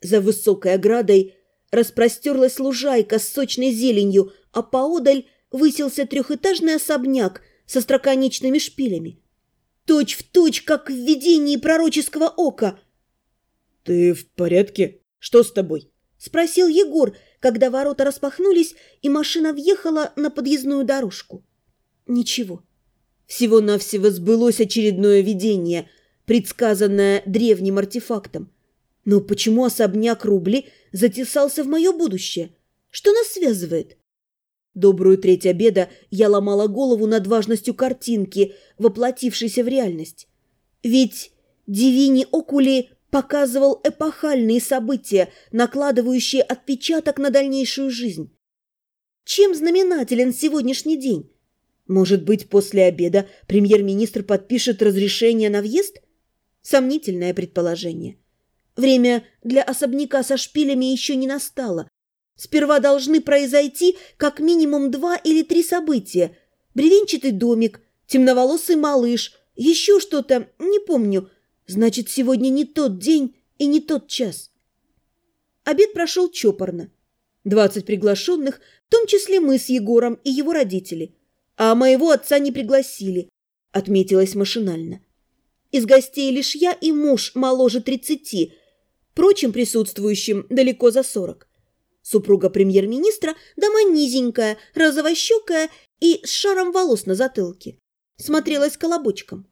За высокой оградой распростерлась лужайка с сочной зеленью, а поодаль высился трехэтажный особняк со строконечными шпилями. Точь в точь, как в видении пророческого ока. «Ты в порядке? Что с тобой?» — спросил Егор, когда ворота распахнулись, и машина въехала на подъездную дорожку. Ничего. Всего-навсего сбылось очередное видение, предсказанное древним артефактом. Но почему особняк Рубли затесался в мое будущее? Что нас связывает? Добрую треть обеда я ломала голову над важностью картинки, воплотившейся в реальность. Ведь Дивини Окули показывал эпохальные события, накладывающие отпечаток на дальнейшую жизнь. Чем знаменателен сегодняшний день? Может быть, после обеда премьер-министр подпишет разрешение на въезд? Сомнительное предположение. Время для особняка со шпилями еще не настало. Сперва должны произойти как минимум два или три события. Бревенчатый домик, темноволосый малыш, еще что-то, не помню. Значит, сегодня не тот день и не тот час. Обед прошел чопорно. Двадцать приглашенных, в том числе мы с Егором и его родители. А моего отца не пригласили, отметилась машинально. Из гостей лишь я и муж моложе тридцати – прочим присутствующим далеко за сорок. Супруга премьер-министра дома низенькая, розовощекая и с шаром волос на затылке. Смотрелась колобочком.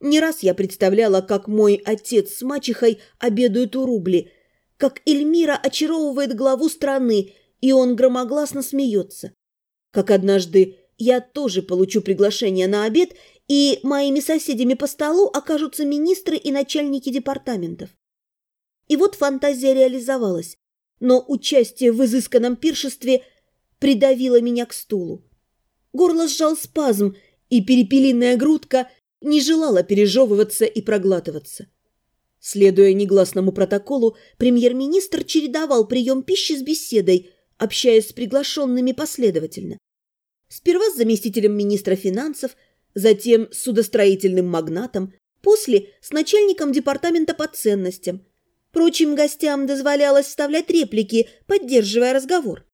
Не раз я представляла, как мой отец с мачехой обедают у рубли, как Эльмира очаровывает главу страны, и он громогласно смеется. Как однажды я тоже получу приглашение на обед, и моими соседями по столу окажутся министры и начальники департаментов. И вот фантазия реализовалась, но участие в изысканном пиршестве придавило меня к стулу. Горло сжал спазм, и перепелиная грудка не желала пережевываться и проглатываться. Следуя негласному протоколу, премьер-министр чередовал прием пищи с беседой, общаясь с приглашенными последовательно. Сперва с заместителем министра финансов, затем с судостроительным магнатом, после с начальником департамента по ценностям, Прочим гостям дозволялось вставлять реплики, поддерживая разговор.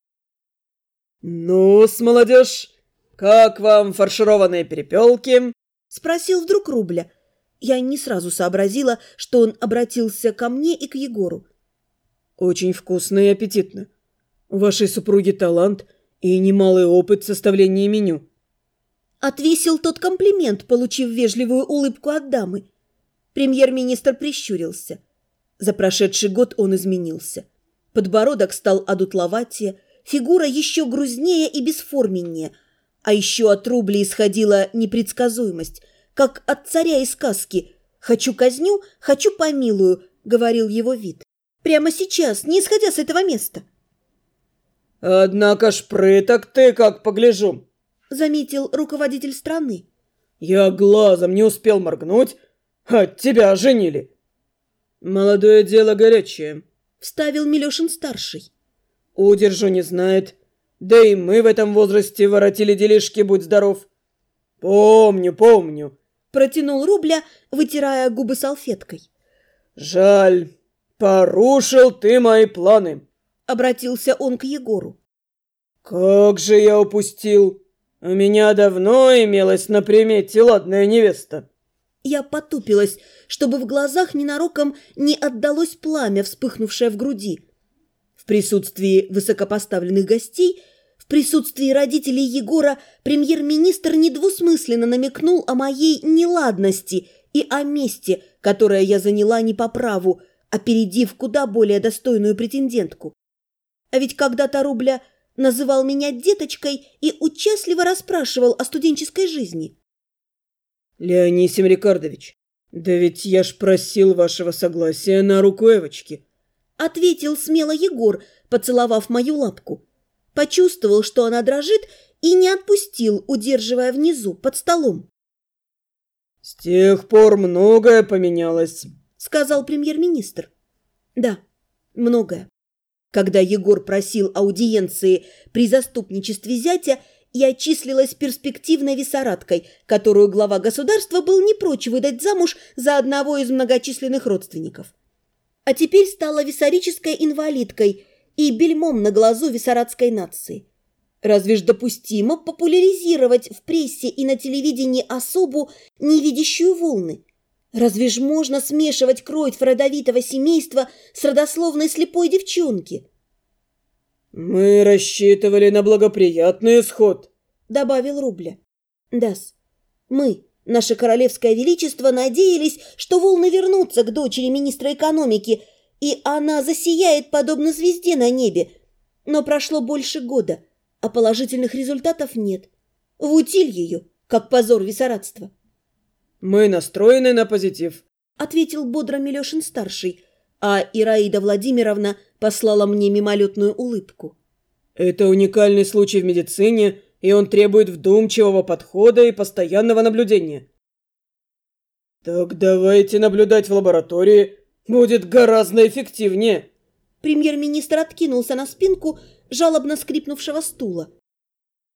«Ну-с, молодежь, как вам фаршированные перепелки?» — спросил вдруг Рубля. Я не сразу сообразила, что он обратился ко мне и к Егору. «Очень вкусно и аппетитно. У вашей супруги талант и немалый опыт составления меню». Отвесил тот комплимент, получив вежливую улыбку от дамы. Премьер-министр прищурился. За прошедший год он изменился. Подбородок стал одутловатее, фигура еще грузнее и бесформеннее, а еще от рубли исходила непредсказуемость, как от царя из сказки «Хочу казню, хочу помилую», — говорил его вид. «Прямо сейчас, не исходя с этого места». «Однако ж прыток ты, как погляжу», — заметил руководитель страны. «Я глазом не успел моргнуть, от тебя женили». «Молодое дело горячее», — вставил Милешин-старший. «Удержу не знает. Да и мы в этом возрасте воротили делишки, будь здоров». «Помню, помню», — протянул Рубля, вытирая губы салфеткой. «Жаль, порушил ты мои планы», — обратился он к Егору. «Как же я упустил! У меня давно имелась на примете ладная невеста». Я потупилась, чтобы в глазах ненароком не отдалось пламя, вспыхнувшее в груди. В присутствии высокопоставленных гостей, в присутствии родителей Егора, премьер-министр недвусмысленно намекнул о моей неладности и о месте, которое я заняла не по праву, опередив куда более достойную претендентку. А ведь когда-то Рубля называл меня деточкой и участливо расспрашивал о студенческой жизни. «Леонисим Рикардович, да ведь я ж просил вашего согласия на руку Эвочки», ответил смело Егор, поцеловав мою лапку. Почувствовал, что она дрожит, и не отпустил, удерживая внизу, под столом. «С тех пор многое поменялось», — сказал премьер-министр. «Да, многое. Когда Егор просил аудиенции при заступничестве зятя, я числилась перспективной висораткой, которую глава государства был не прочь выдать замуж за одного из многочисленных родственников. а теперь стала виссарической инвалидкой и бельмом на глазу виссарадской нации. Разве ж допустимо популяризировать в прессе и на телевидении особу, не видящую волны? Разве ж можно смешивать кровь родовитого семейства с родословной слепой девчонки? «Мы рассчитывали на благоприятный исход», — добавил Рубля. «Дас, мы, наше королевское величество, надеялись, что волны вернутся к дочери министра экономики, и она засияет подобно звезде на небе. Но прошло больше года, а положительных результатов нет. В утиль ее, как позор виссарадства». «Мы настроены на позитив», — ответил бодро Милешин-старший, а Ираида Владимировна послала мне мимолетную улыбку. «Это уникальный случай в медицине, и он требует вдумчивого подхода и постоянного наблюдения». «Так давайте наблюдать в лаборатории, будет гораздо эффективнее». Премьер-министр откинулся на спинку жалобно скрипнувшего стула.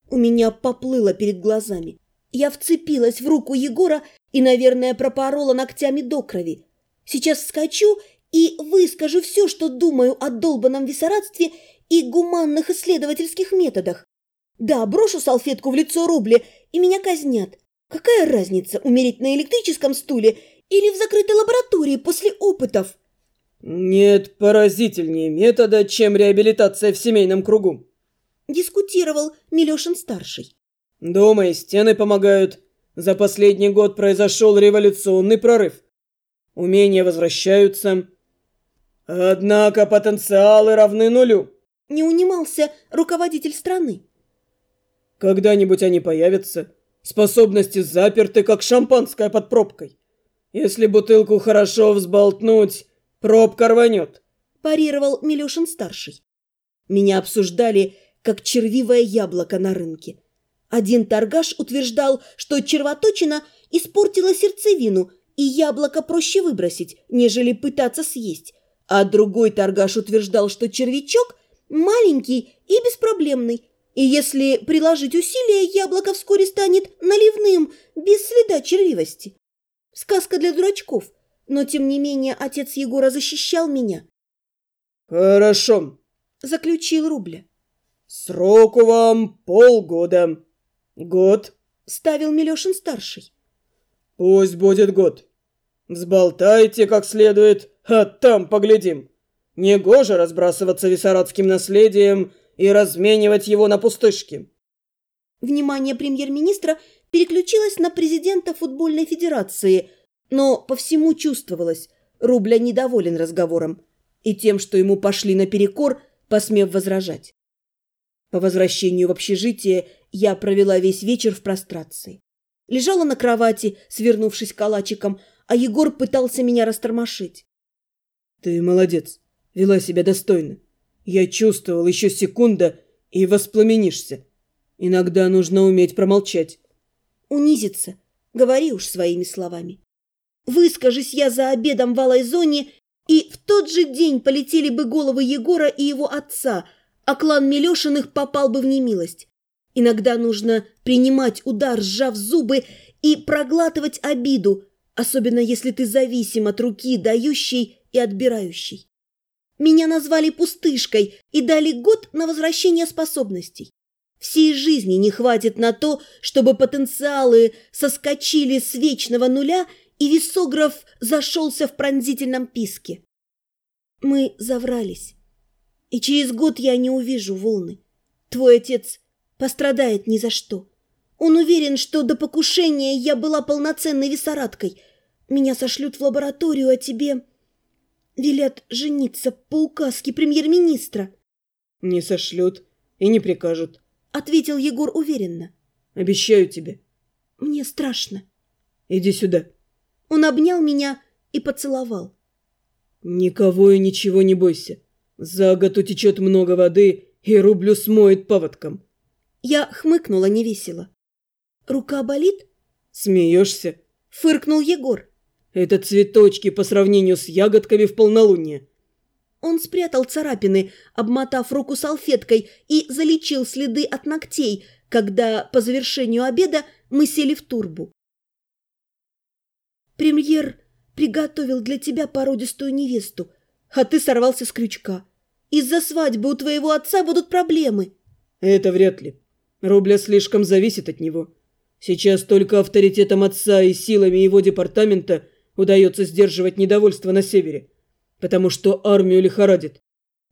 У меня поплыло перед глазами. Я вцепилась в руку Егора и, наверное, пропорола ногтями до крови. Сейчас вскочу и выскажу все, что думаю о долбанном виссарадстве и гуманных исследовательских методах. Да, брошу салфетку в лицо рубли, и меня казнят. Какая разница, умереть на электрическом стуле или в закрытой лаборатории после опытов? Нет поразительнее метода, чем реабилитация в семейном кругу. Дискутировал Милешин-старший. Дома и стены помогают. За последний год произошел революционный прорыв. Умения возвращаются. Однако потенциалы равны нулю. Не унимался руководитель страны. Когда-нибудь они появятся. Способности заперты, как шампанское под пробкой. Если бутылку хорошо взболтнуть, пробка рванет. Парировал Милюшин-старший. Меня обсуждали, как червивое яблоко на рынке. Один торгаш утверждал, что червоточина испортила сердцевину, и яблоко проще выбросить, нежели пытаться съесть. А другой торгаш утверждал, что червячок маленький и беспроблемный, и если приложить усилия, яблоко вскоре станет наливным, без следа червивости. Сказка для дурачков, но тем не менее отец Егора защищал меня. «Хорошо», — заключил Рубля. «Сроку вам полгода». «Год?» – ставил Милешин-старший. «Пусть будет год. Взболтайте как следует, а там поглядим. Негоже разбрасываться виссарадским наследием и разменивать его на пустышки». Внимание премьер-министра переключилось на президента футбольной федерации, но по всему чувствовалось, Рубля недоволен разговором и тем, что ему пошли наперекор, посмев возражать. По возвращению в общежитие я провела весь вечер в прострации. Лежала на кровати, свернувшись калачиком, а Егор пытался меня растормошить. «Ты молодец, вела себя достойно. Я чувствовал еще секунда, и воспламенишься. Иногда нужно уметь промолчать». «Унизиться, говори уж своими словами. Выскажись я за обедом в алой зоне, и в тот же день полетели бы головы Егора и его отца – а клан Милешиных попал бы в немилость. Иногда нужно принимать удар, сжав зубы, и проглатывать обиду, особенно если ты зависим от руки дающей и отбирающей. Меня назвали пустышкой и дали год на возвращение способностей. Всей жизни не хватит на то, чтобы потенциалы соскочили с вечного нуля и весограф зашелся в пронзительном писке. Мы заврались. И через год я не увижу волны. Твой отец пострадает ни за что. Он уверен, что до покушения я была полноценной виссарадкой. Меня сошлют в лабораторию, а тебе велят жениться по указке премьер-министра. Не сошлют и не прикажут, ответил Егор уверенно. Обещаю тебе. Мне страшно. Иди сюда. Он обнял меня и поцеловал. Никого и ничего не бойся. За год утечет много воды, и рублю смоет паводком. Я хмыкнула невесело. Рука болит? Смеешься? Фыркнул Егор. Это цветочки по сравнению с ягодками в полнолуние. Он спрятал царапины, обмотав руку салфеткой, и залечил следы от ногтей, когда по завершению обеда мы сели в турбу. Премьер приготовил для тебя породистую невесту, а ты сорвался с крючка. Из-за свадьбы у твоего отца будут проблемы». «Это вряд ли. Рубля слишком зависит от него. Сейчас только авторитетом отца и силами его департамента удается сдерживать недовольство на севере, потому что армию лихорадит.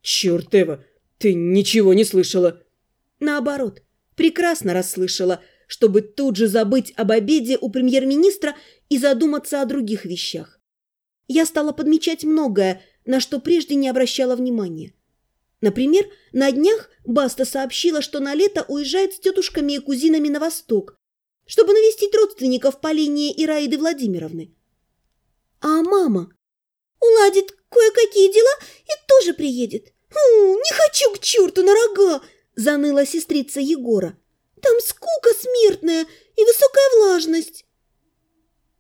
Черт, Эва, ты ничего не слышала». Наоборот, прекрасно расслышала, чтобы тут же забыть об обеде у премьер-министра и задуматься о других вещах. Я стала подмечать многое, на что прежде не обращала внимания. Например, на днях Баста сообщила, что на лето уезжает с тетушками и кузинами на восток, чтобы навестить родственников по линии Ираиды Владимировны. А мама уладит кое-какие дела и тоже приедет. «Фу, не хочу к черту на рога!» – заныла сестрица Егора. «Там скука смертная и высокая влажность».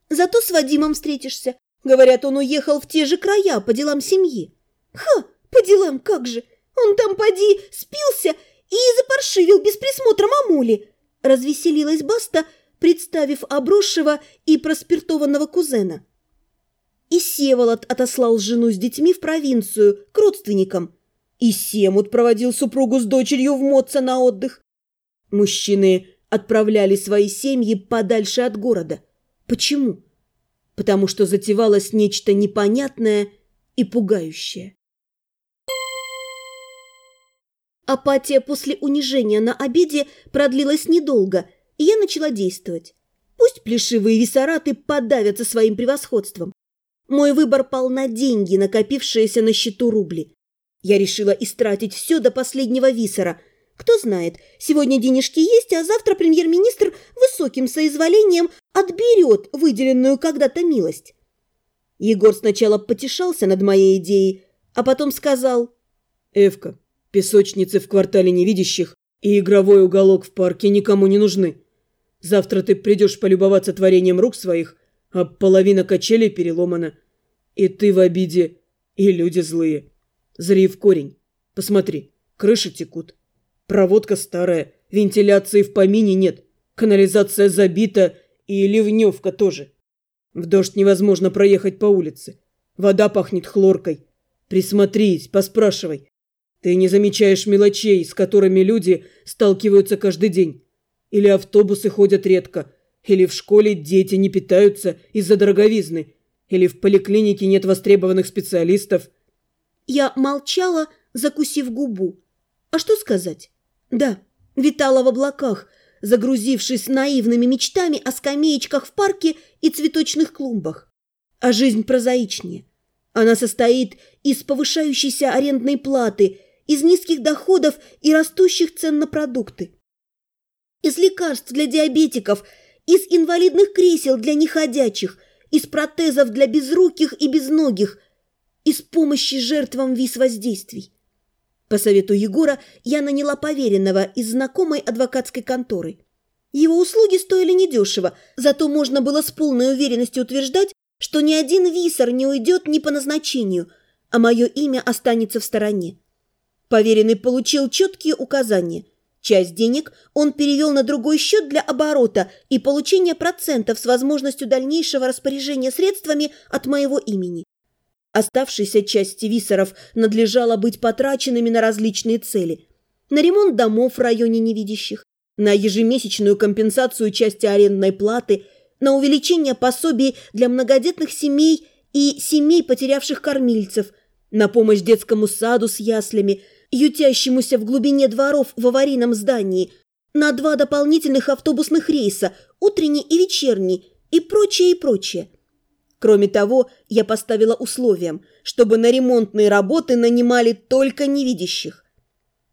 «Зато с Вадимом встретишься. Говорят, он уехал в те же края по делам семьи». «Ха, по делам как же! Он там, поди, спился и запаршивил без присмотра мамули!» Развеселилась Баста, представив обросшего и проспиртованного кузена. И Севолод отослал жену с детьми в провинцию, к родственникам – и Семут проводил супругу с дочерью в Моца на отдых. Мужчины отправляли свои семьи подальше от города. Почему? Потому что затевалось нечто непонятное и пугающее. Апатия после унижения на обеде продлилась недолго, и я начала действовать. Пусть плешивые висораты подавятся своим превосходством. Мой выбор пал на деньги, накопившиеся на счету рубли. Я решила истратить все до последнего висора. Кто знает, сегодня денежки есть, а завтра премьер-министр высоким соизволением отберет выделенную когда-то милость. Егор сначала потешался над моей идеей, а потом сказал... «Эвка, песочницы в квартале невидящих и игровой уголок в парке никому не нужны. Завтра ты придешь полюбоваться творением рук своих, а половина качелей переломана. И ты в обиде, и люди злые». Зри в корень. Посмотри, крыши текут. Проводка старая, вентиляции в помине нет. Канализация забита и ливневка тоже. В дождь невозможно проехать по улице. Вода пахнет хлоркой. Присмотрись, поспрашивай. Ты не замечаешь мелочей, с которыми люди сталкиваются каждый день. Или автобусы ходят редко, или в школе дети не питаются из-за дороговизны, или в поликлинике нет востребованных специалистов – я молчала, закусив губу. А что сказать? Да, витала в облаках, загрузившись наивными мечтами о скамеечках в парке и цветочных клумбах. А жизнь прозаичнее. Она состоит из повышающейся арендной платы, из низких доходов и растущих цен на продукты. Из лекарств для диабетиков, из инвалидных кресел для неходячих, из протезов для безруких и безногих – из помощи жертвам виз-воздействий. По совету Егора я наняла поверенного из знакомой адвокатской конторы. Его услуги стоили недешево, зато можно было с полной уверенностью утверждать, что ни один висор не уйдет ни по назначению, а мое имя останется в стороне. Поверенный получил четкие указания. Часть денег он перевел на другой счет для оборота и получения процентов с возможностью дальнейшего распоряжения средствами от моего имени. Оставшейся части висоров надлежало быть потраченными на различные цели. На ремонт домов в районе невидящих, на ежемесячную компенсацию части арендной платы, на увеличение пособий для многодетных семей и семей, потерявших кормильцев, на помощь детскому саду с яслями, ютящемуся в глубине дворов в аварийном здании, на два дополнительных автобусных рейса, утренний и вечерний, и прочее, и прочее. Кроме того, я поставила условием, чтобы на ремонтные работы нанимали только невидящих.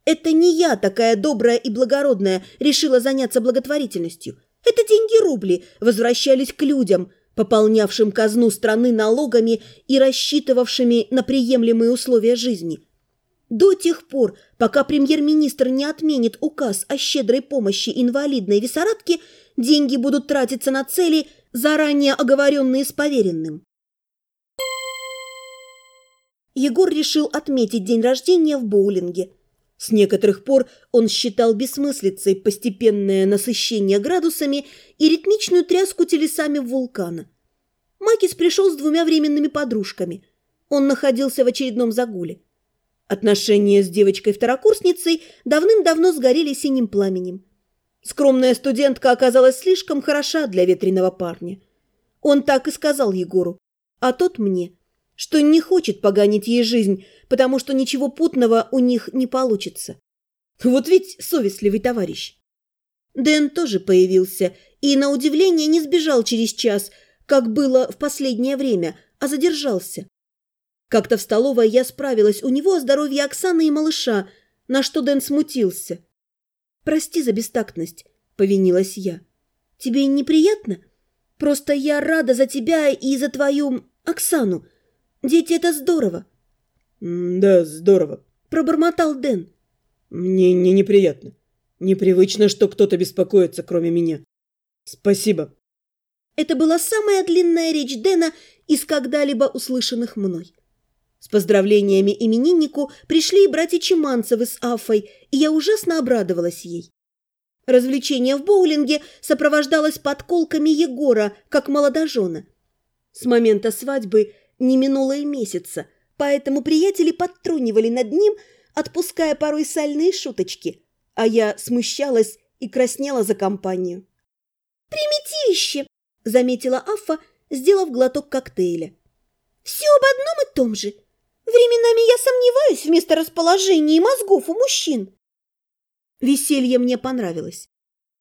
Это не я, такая добрая и благородная, решила заняться благотворительностью. Это деньги-рубли возвращались к людям, пополнявшим казну страны налогами и рассчитывавшими на приемлемые условия жизни. До тех пор, пока премьер-министр не отменит указ о щедрой помощи инвалидной висорадке, деньги будут тратиться на цели, заранее оговоренные с поверенным. Егор решил отметить день рождения в боулинге. С некоторых пор он считал бессмыслицей постепенное насыщение градусами и ритмичную тряску телесами вулкана. Макис пришел с двумя временными подружками. Он находился в очередном загуле. Отношения с девочкой-второкурсницей давным-давно сгорели синим пламенем. Скромная студентка оказалась слишком хороша для ветреного парня. Он так и сказал Егору, а тот мне, что не хочет поганить ей жизнь, потому что ничего путного у них не получится. Вот ведь совестливый товарищ. Дэн тоже появился и, на удивление, не сбежал через час, как было в последнее время, а задержался. Как-то в столовой я справилась у него о здоровье Оксаны и малыша, на что Дэн смутился. «Прости за бестактность», — повинилась я. «Тебе неприятно? Просто я рада за тебя и за твою Оксану. Дети — это здорово». «Да, здорово», — пробормотал Дэн. «Мне не неприятно. Непривычно, что кто-то беспокоится, кроме меня. Спасибо». Это была самая длинная речь Дэна из когда-либо услышанных мной. С поздравлениями имениннику пришли и братья Чеманцевы с Афой, и я ужасно обрадовалась ей. Развлечение в боулинге сопровождалось подколками Егора, как молодожена. С момента свадьбы не минуло и месяца, поэтому приятели подтрунивали над ним, отпуская порой сальные шуточки, а я смущалась и краснела за компанию. «Примитивище!» – заметила Афа, сделав глоток коктейля. «Все об одном и том же. Временами я сомневаюсь в месторасположении мозгов у мужчин». Веселье мне понравилось.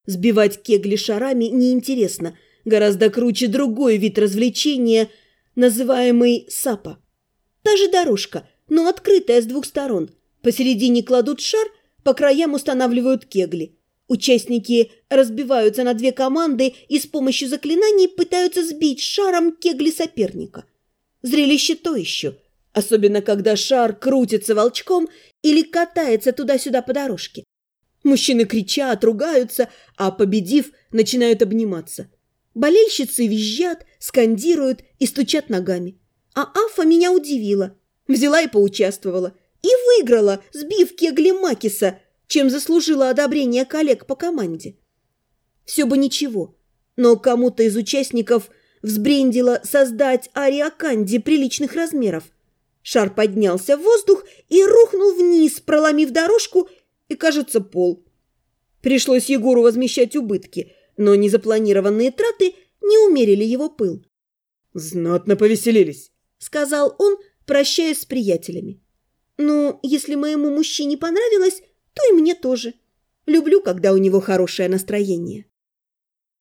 Сбивать кегли шарами неинтересно, гораздо круче другой вид развлечения, называемый сапа. Та же дорожка, но открытая с двух сторон. Посередине кладут шар, по краям устанавливают кегли. Участники разбиваются на две команды и с помощью заклинаний пытаются сбить шаром кегли соперника. Зрелище то еще, особенно когда шар крутится волчком или катается туда-сюда по дорожке. Мужчины кричат, ругаются, а победив, начинают обниматься. Болельщицы визжат, скандируют и стучат ногами. А Афа меня удивила. Взяла и поучаствовала. И выиграла, сбив кегли Макиса, чем заслужила одобрение коллег по команде. Все бы ничего, но кому-то из участников взбрендило создать ариаканди приличных размеров. Шар поднялся в воздух и рухнул вниз, проломив дорожку и, кажется, пол. Пришлось Егору возмещать убытки, но незапланированные траты не умерили его пыл. «Знатно повеселились», — сказал он, прощаясь с приятелями. «Ну, если моему мужчине понравилось, то и мне тоже. Люблю, когда у него хорошее настроение».